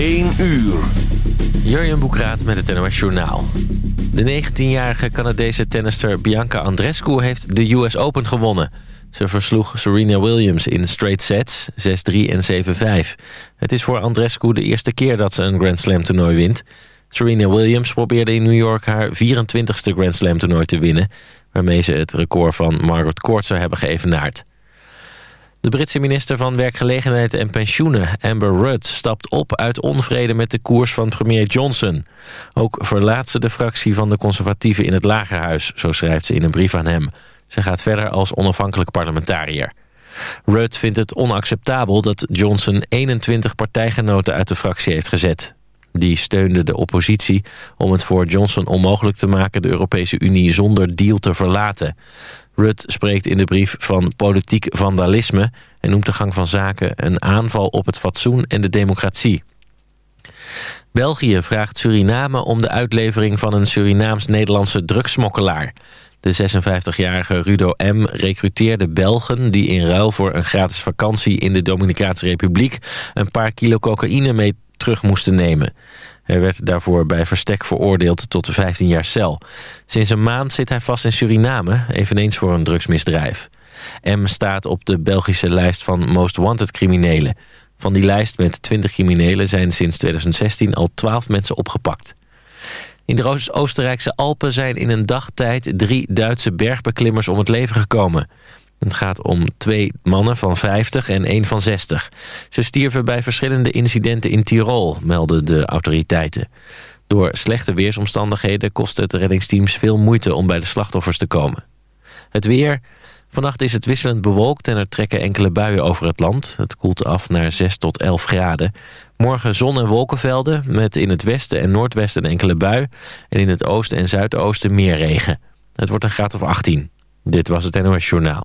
1 uur. Jurjen Boekraat met het NOS Journaal. De 19-jarige Canadese tennister Bianca Andreescu heeft de US Open gewonnen. Ze versloeg Serena Williams in straight sets, 6-3 en 7-5. Het is voor Andreescu de eerste keer dat ze een Grand Slam toernooi wint. Serena Williams probeerde in New York haar 24ste Grand Slam toernooi te winnen... waarmee ze het record van Margaret Court zou hebben geëvenaard. De Britse minister van Werkgelegenheid en Pensioenen, Amber Rudd... stapt op uit onvrede met de koers van premier Johnson. Ook verlaat ze de fractie van de conservatieven in het Lagerhuis... zo schrijft ze in een brief aan hem. Ze gaat verder als onafhankelijk parlementariër. Rudd vindt het onacceptabel dat Johnson 21 partijgenoten uit de fractie heeft gezet. Die steunde de oppositie om het voor Johnson onmogelijk te maken... de Europese Unie zonder deal te verlaten. Rudd spreekt in de brief van politiek vandalisme... en noemt de gang van zaken een aanval op het fatsoen en de democratie. België vraagt Suriname om de uitlevering van een Surinaams-Nederlandse drugsmokkelaar. De 56-jarige Rudo M. recruteerde Belgen die in ruil voor een gratis vakantie in de Dominicaanse Republiek een paar kilo cocaïne mee terug moesten nemen. Hij werd daarvoor bij verstek veroordeeld tot 15 jaar cel. Sinds een maand zit hij vast in Suriname, eveneens voor een drugsmisdrijf. M staat op de Belgische lijst van Most Wanted criminelen. Van die lijst met 20 criminelen zijn sinds 2016 al 12 mensen opgepakt. In de Oostenrijkse Alpen zijn in een dagtijd drie Duitse bergbeklimmers om het leven gekomen. Het gaat om twee mannen van 50 en één van 60. Ze stierven bij verschillende incidenten in Tirol, melden de autoriteiten. Door slechte weersomstandigheden kost het reddingsteams veel moeite om bij de slachtoffers te komen. Het weer. Vannacht is het wisselend bewolkt en er trekken enkele buien over het land. Het koelt af naar 6 tot 11 graden. Morgen zon- en wolkenvelden met in het westen en noordwesten enkele bui... en in het oosten en zuidoosten meer regen. Het wordt een graad of 18. Dit was het NOS Journaal.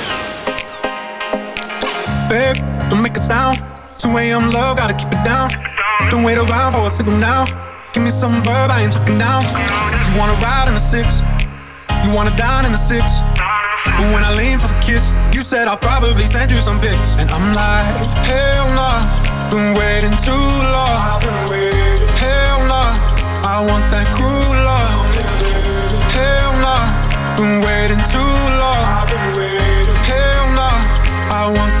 Babe, don't make a sound. 2 a.m. low, gotta keep it down. Don't wait around for a signal now. Give me some verb, I ain't talking now. You wanna ride in the six? You wanna dine in the six? But when I lean for the kiss, you said I'll probably send you some pics. And I'm like, hell nah, been waiting too long. Hell nah, I want that cruel love. Hell nah, been waiting too long. Hell nah, I want love.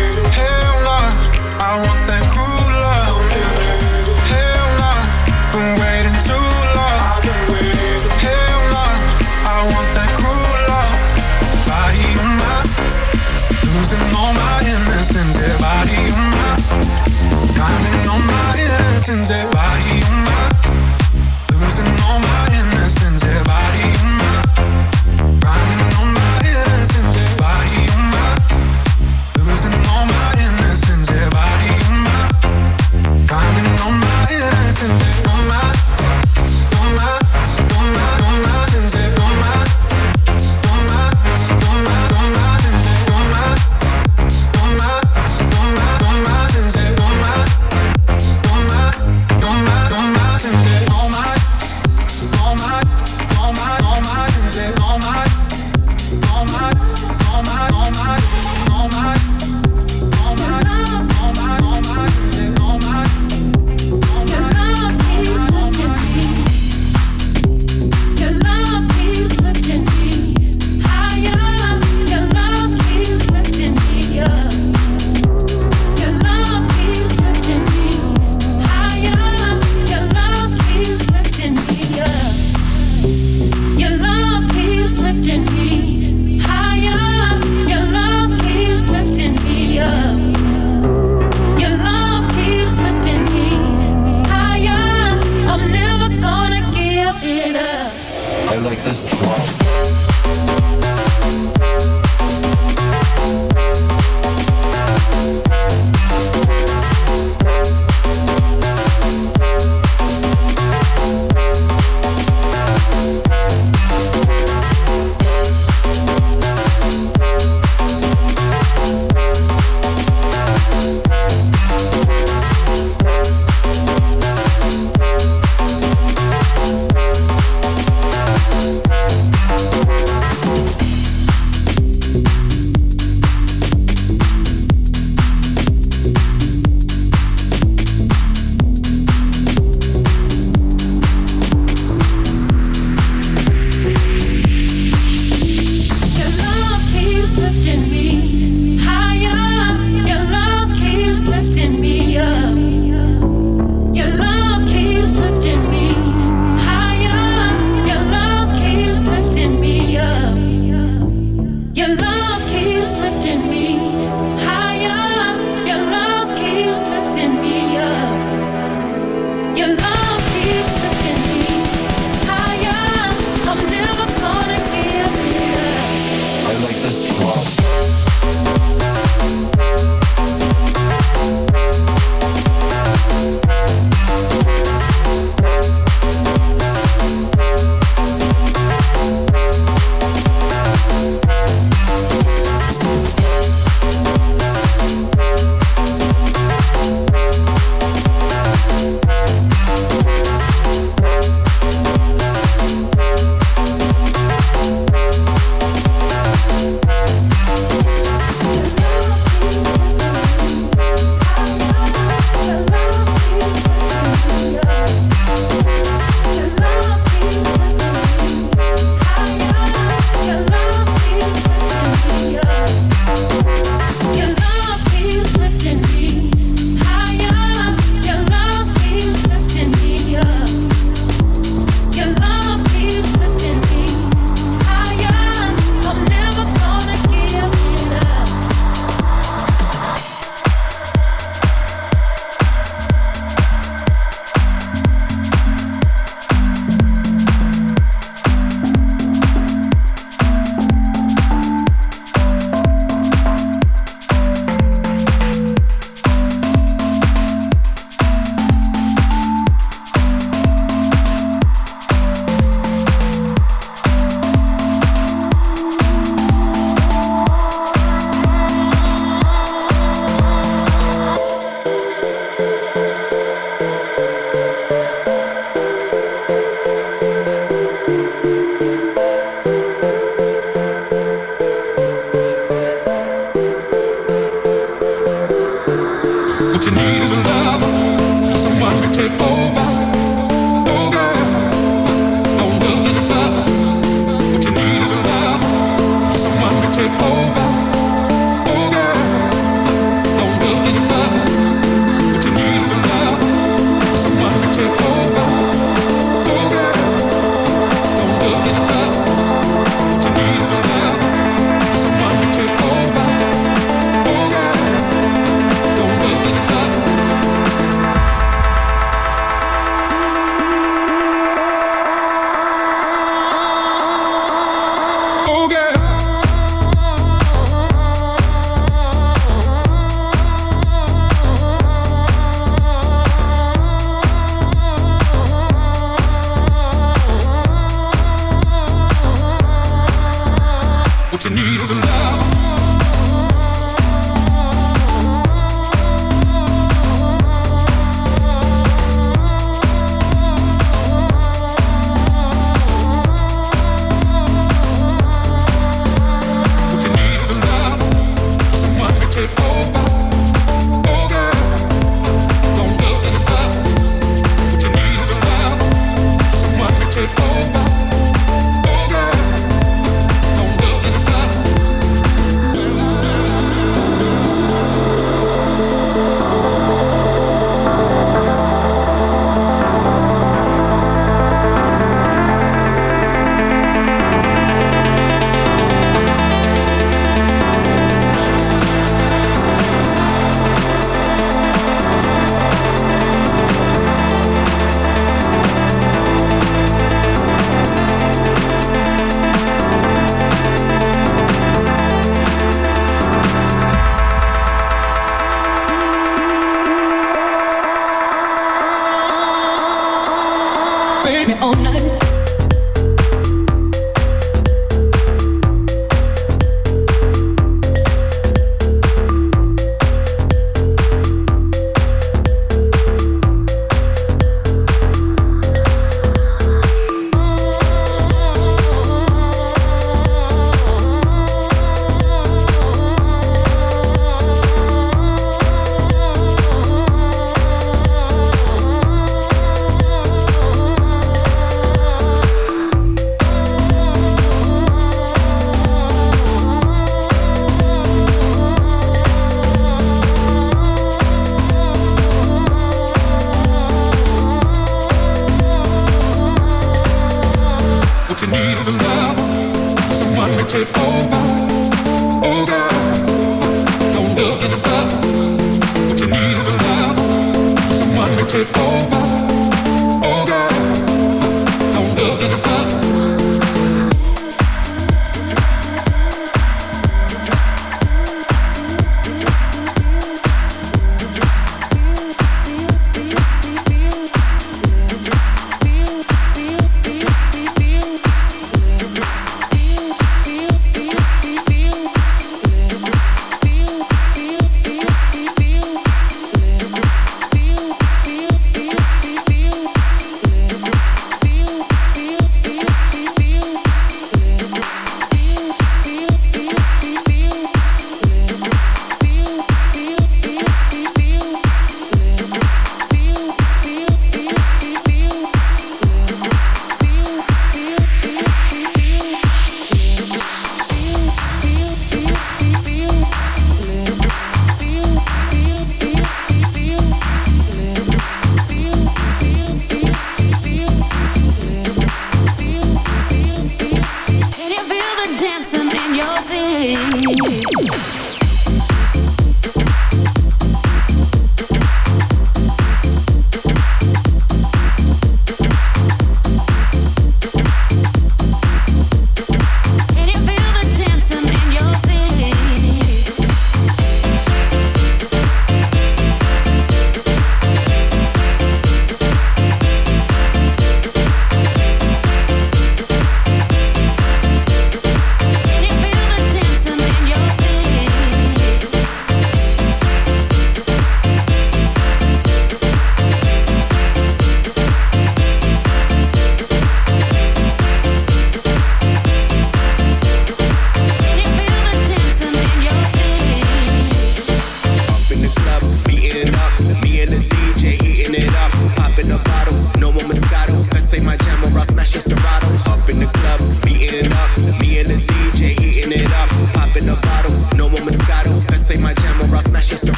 lessons that why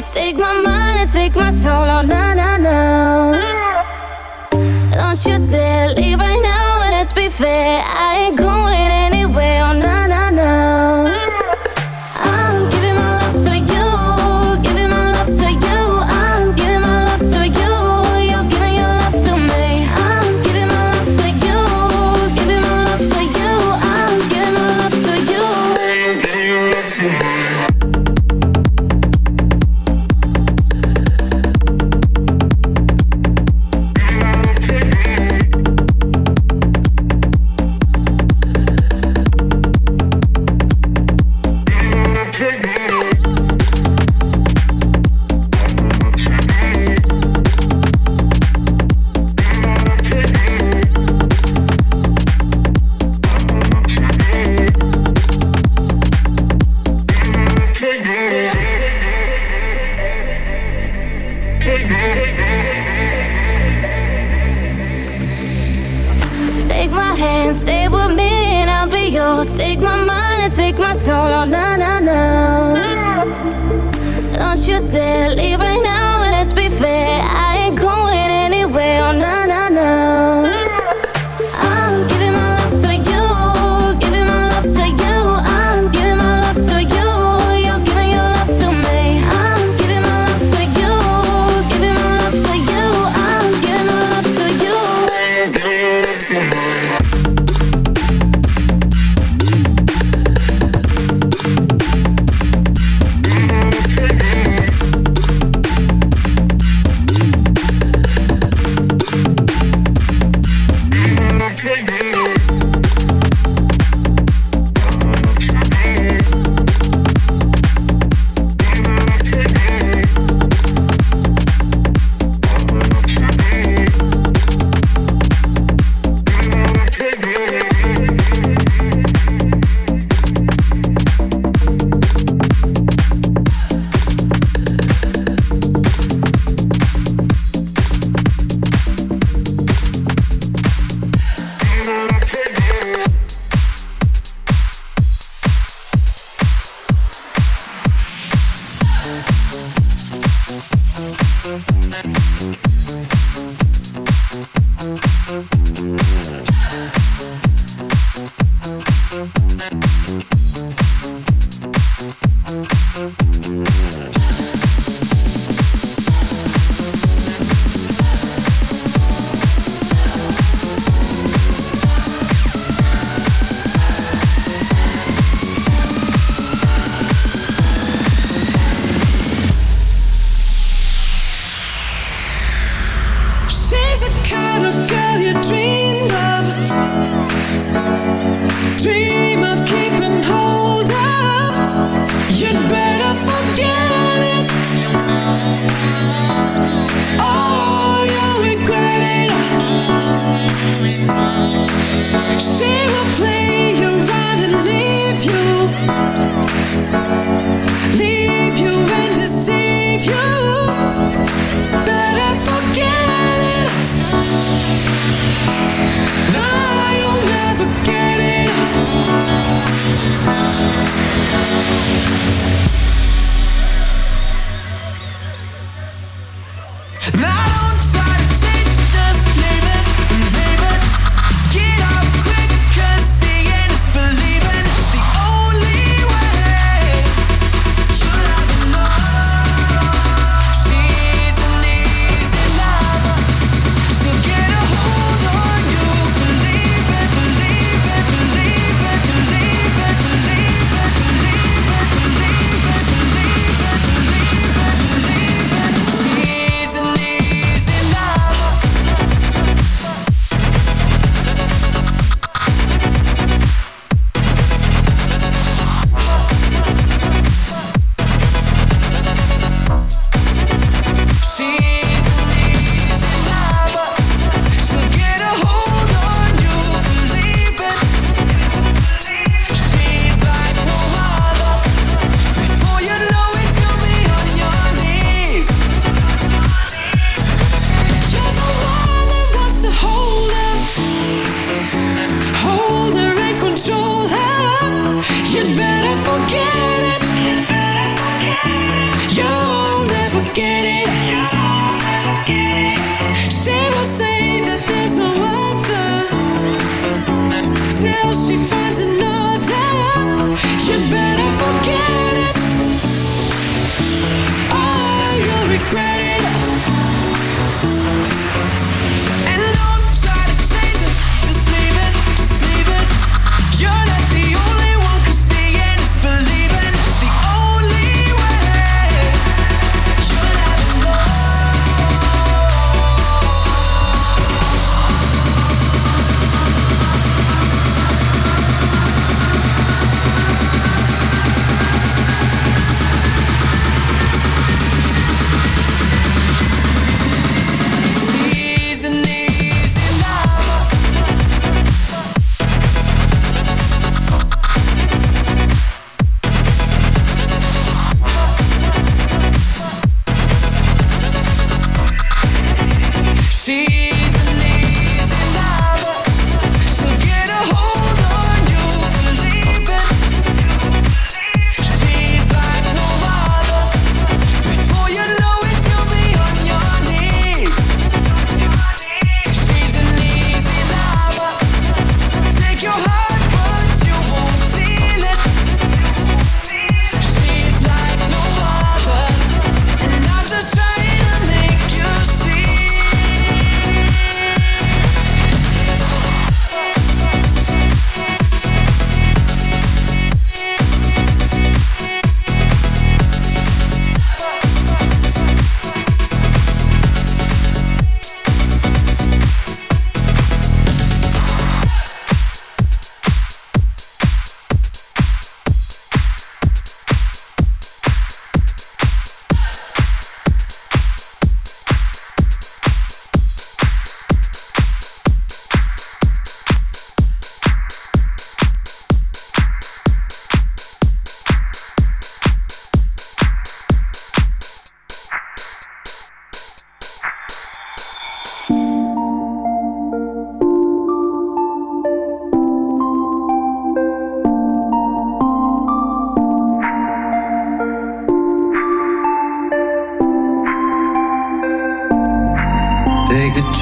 Take my mind and take my soul. Oh, no, no, no. Don't you dare leave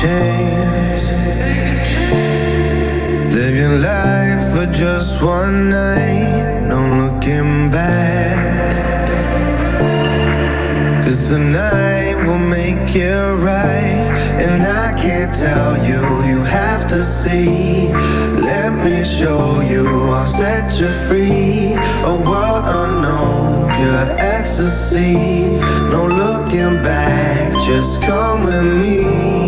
chance. your life for just one night, no looking back, 'cause tonight will make it right. And I can't tell you, you have to see. Let me show you, I'll set you free. A world unknown, pure ecstasy. No looking back, just come with me.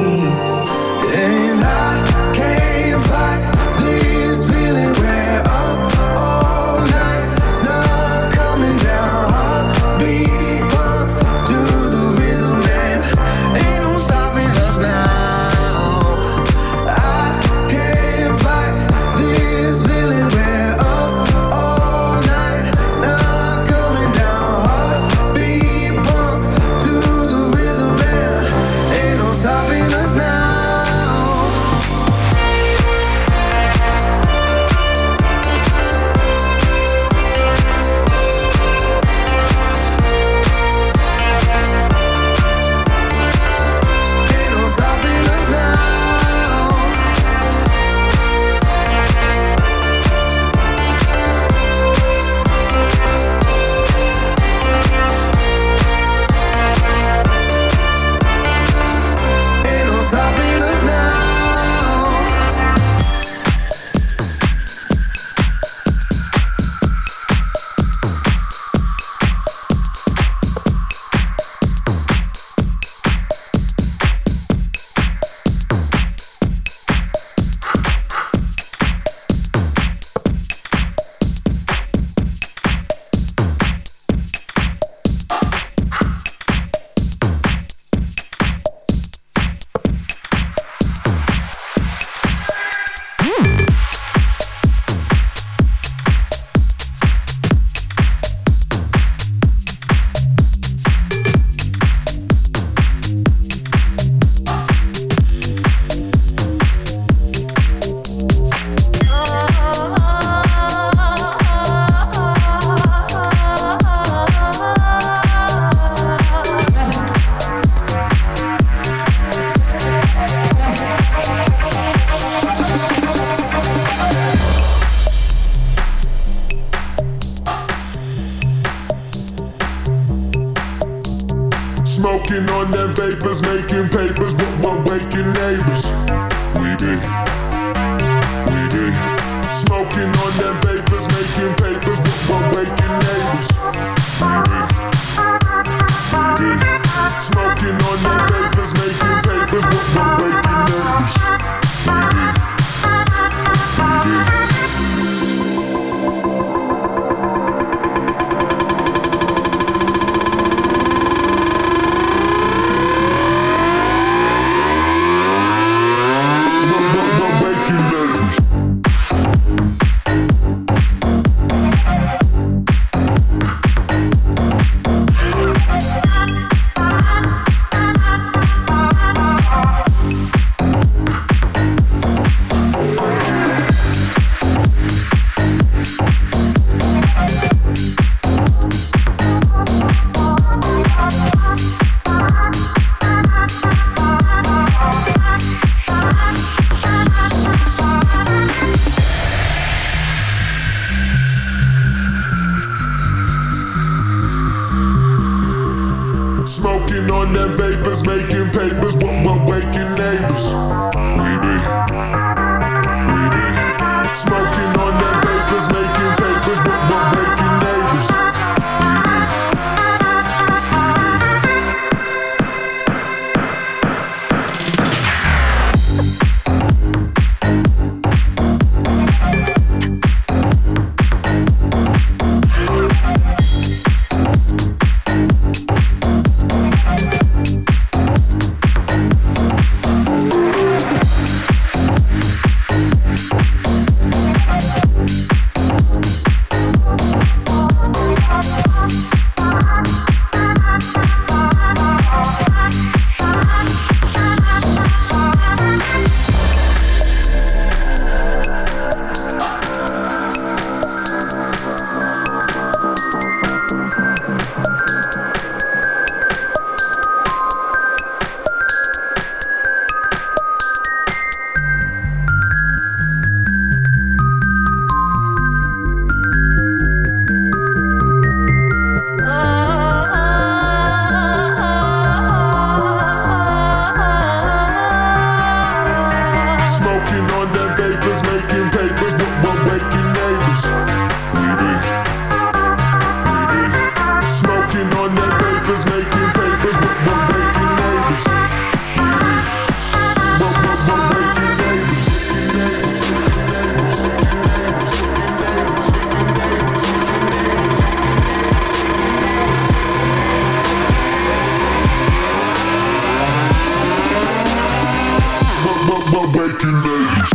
Smoking on them vapors, making papers, but we're waking neighbors. We be, we be smoking. my bacon eggs.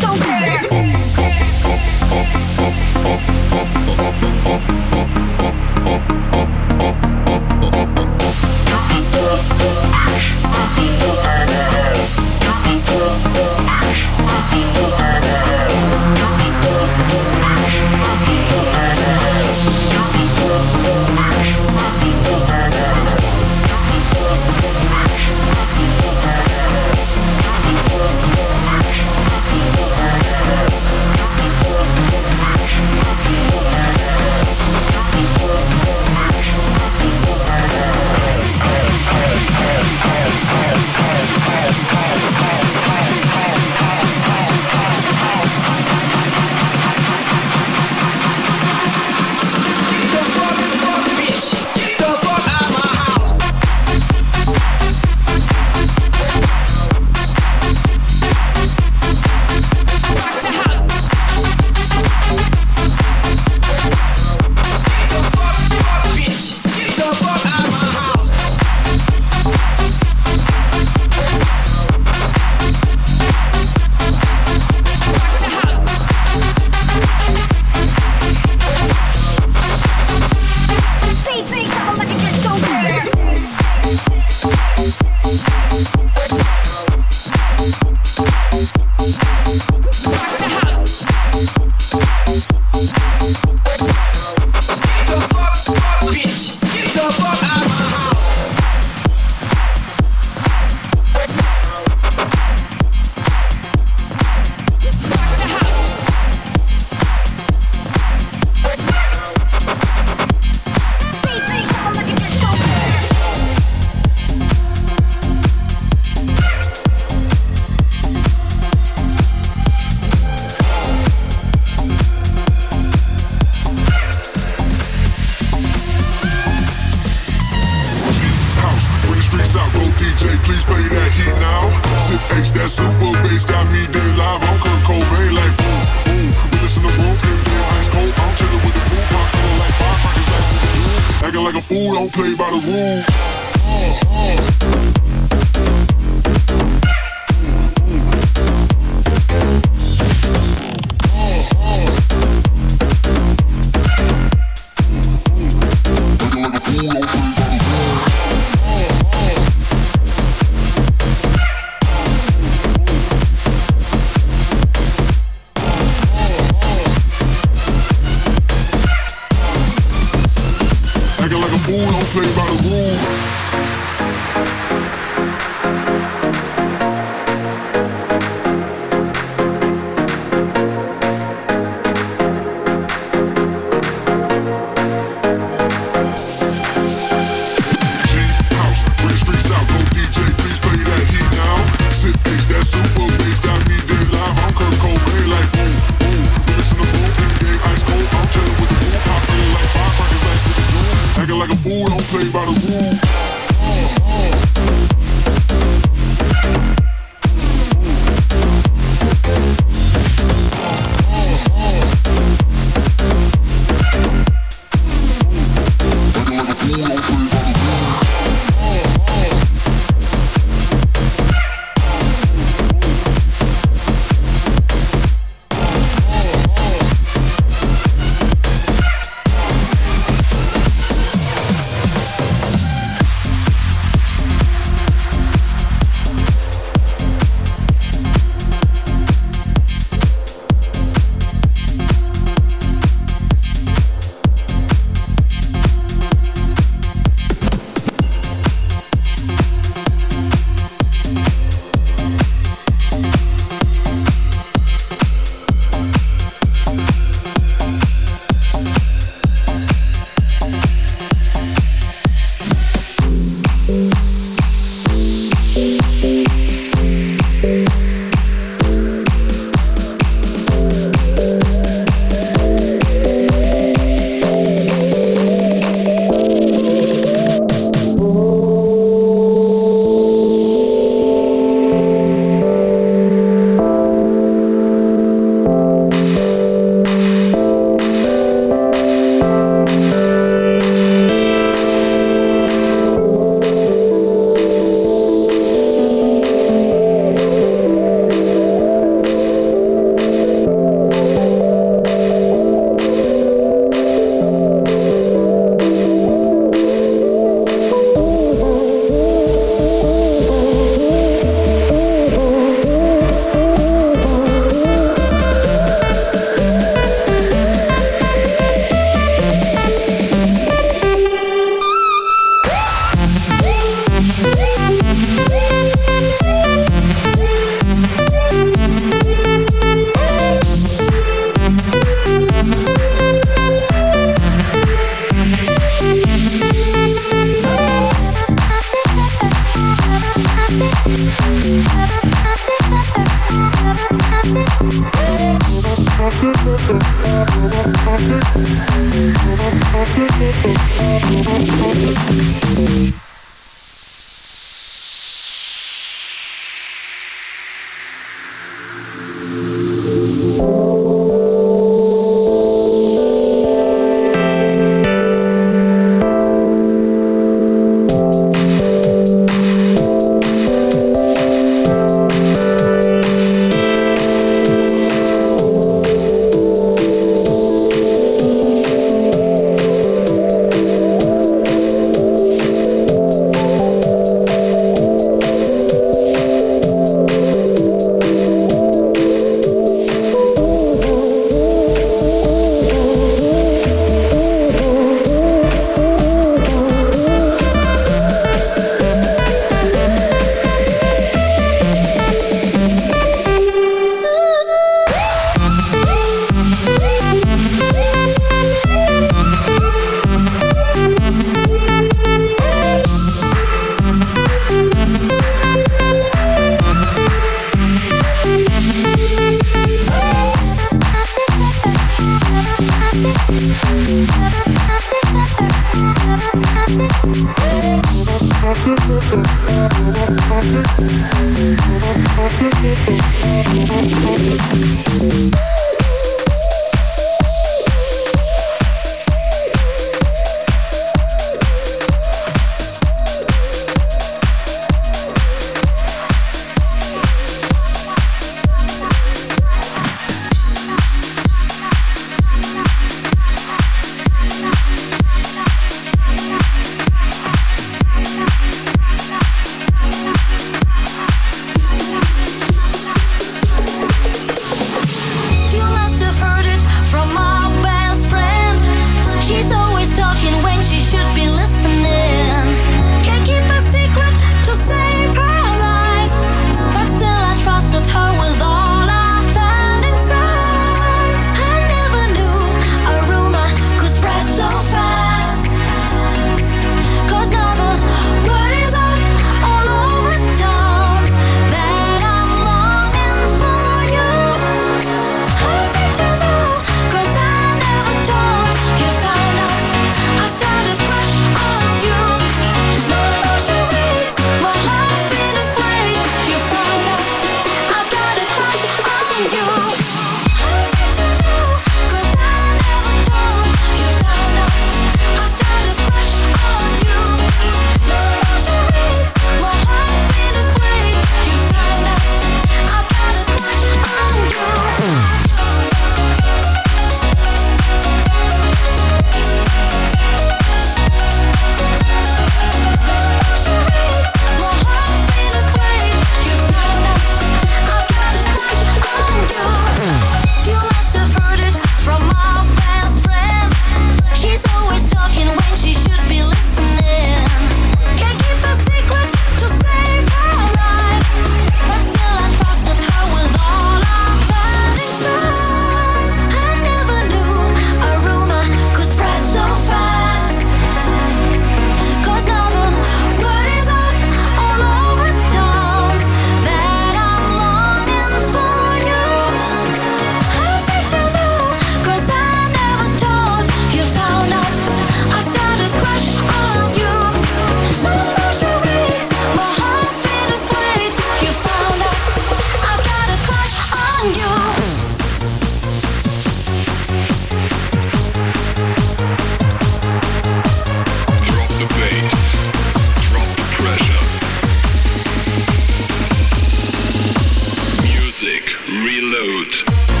Shoot.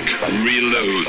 Reload.